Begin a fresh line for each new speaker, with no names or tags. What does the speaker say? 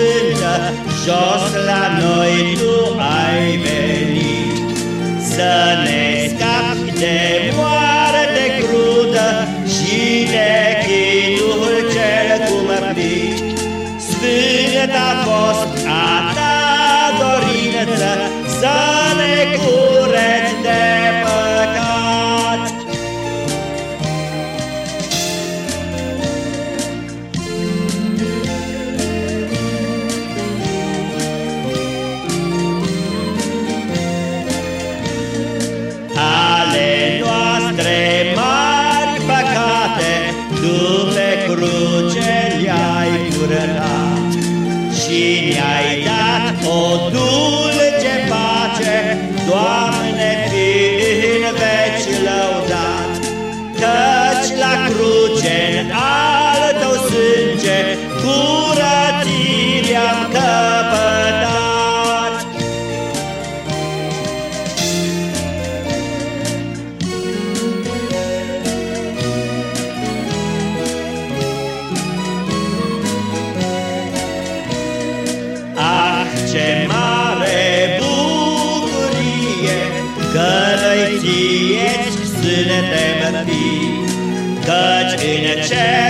stânga, jos la noi tu ai venit. Să ne scapi de moarte crudă și de chinul cel cu măplit. Sfânt a fost a ta dorință, mi-ai dat o dulce pace, Doamne, ce mare bucurie Că noi ție suntem fi Căci în cer